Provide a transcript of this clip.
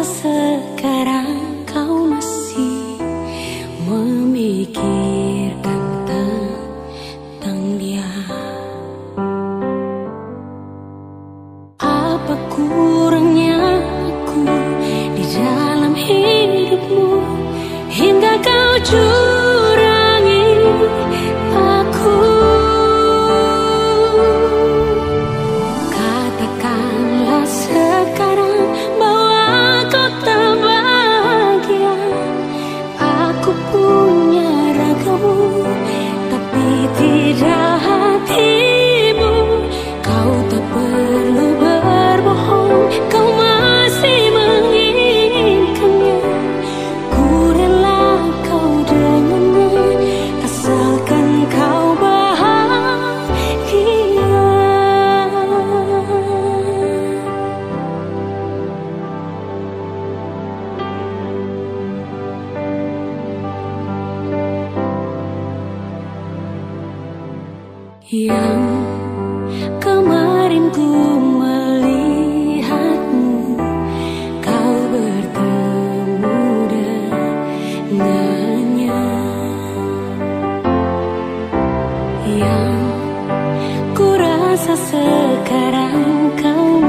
sekarang kau masih memikirkan tentang dia. Apa kurangnya aku di dalam hidupmu Hingga kau curangi yang kemarin ku melihatmu. Kau bertemu dengannya. Yang ku rasa sekarang kau